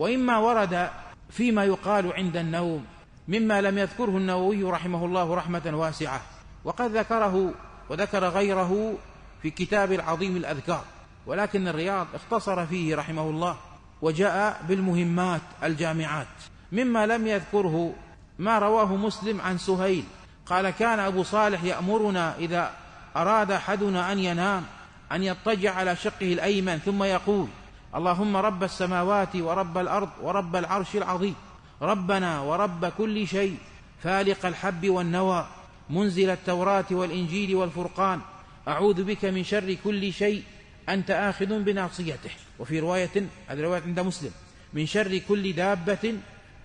وإما ورد فيما يقال عند النوم مما لم يذكره النووي رحمه الله رحمة واسعة. وقد ذكره وذكر غيره في كتاب العظيم الأذكار. ولكن الرياض اختصر فيه رحمه الله وجاء بالمهمات الجامعات. مما لم يذكره ما رواه مسلم عن سهيل. قال كان أبو صالح يأمرنا إذا أراد أحدنا أن ينام أن يضطجع على شقه الأيمن ثم يقول اللهم رب السماوات ورب الأرض ورب العرش العظيم. ربنا ورب كل شيء. فالق الحب والنوى. منزل التوراة والإنجيل والفرقان. أعوذ بك من شر كل شيء. أنت آخذ بناصيته. وفي رواية هذه رواية عند مسلم. من شر كل دابة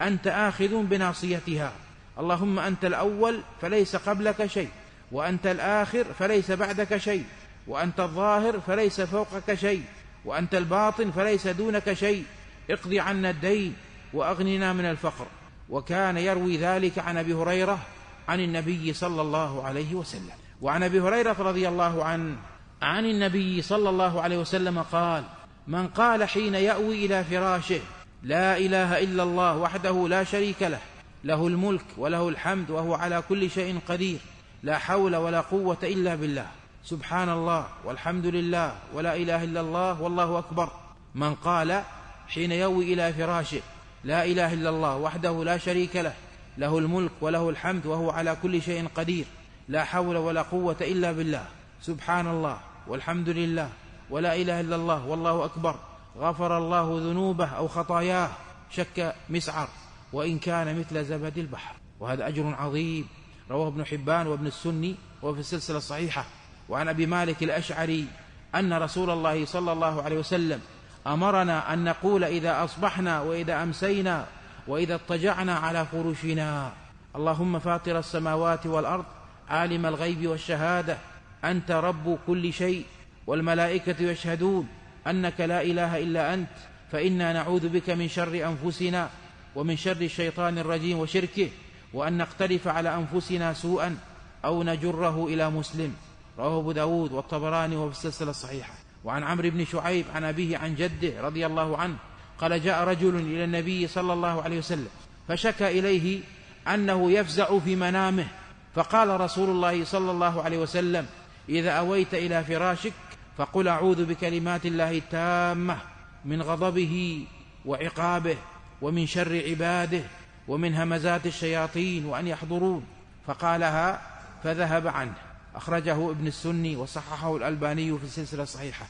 أنت آخذ بناصيتها. اللهم أنت الأول فليس قبلك شيء. وأنت الآخر فليس بعدك شيء. وأنت الظاهر فليس فوقك شيء. وأنت الباطن فليس دونك شيء. اقض عنا الدين وأغننا من الفقر. وكان يروي ذلك عن أبي هريرة عن النبي صلى الله عليه وسلم. وعن أبي هريرة رضي الله عنه عن النبي صلى الله عليه وسلم قال من قال حين يأوي إلى فراشه لا إله إلا الله وحده لا شريك له له الملك وله الحمد وهو على كل شيء قدير لا حول ولا قوة إلا بالله. سبحان الله والحمد لله ولا إله إلا الله والله أكبر. من قال حين يوي إلى فراشه لا إله إلا الله وحده لا شريك له له الملك وله الحمد وهو على كل شيء قدير لا حول ولا قوة إلا بالله. سبحان الله والحمد لله ولا إله إلا الله والله أكبر. غفر الله ذنوبه أو خطاياه شك مسعر. وإن كان مثل زبد البحر. وهذا أجر عظيم. رواه ابن حبان وابن السني وفي السلسلة الصحيحة. وعن أبي مالك الأشعري أن رسول الله صلى الله عليه وسلم أمرنا أن نقول إذا أصبحنا وإذا أمسينا وإذا اضطجعنا على فرشنا اللهم فاطر السماوات والأرض عالم الغيب والشهادة أنت رب كل شيء والملائكة يشهدون أنك لا إله إلا أنت فإنا نعوذ بك من شر أنفسنا ومن شر الشيطان الرجيم وشركه وأن نقترف على أنفسنا سوءا أو نجره إلى مسلم. رواه أبو داود والطبراني وفي السلسلة الصحيحة. وعن عمرو بن شعيب عن أبيه عن جده رضي الله عنه قال جاء رجل إلى النبي صلى الله عليه وسلم فشكى إليه أنه يفزع في منامه. فقال رسول الله صلى الله عليه وسلم إذا أويت إلى فراشك فقل أعوذ بكلمات الله التامة من غضبه وعقابه ومن شر عباده ومن همزات الشياطين وأن يحضرون. فقالها فذهب عنه. أخرجه ابن السني وصححه الألباني في السلسلة الصحيحة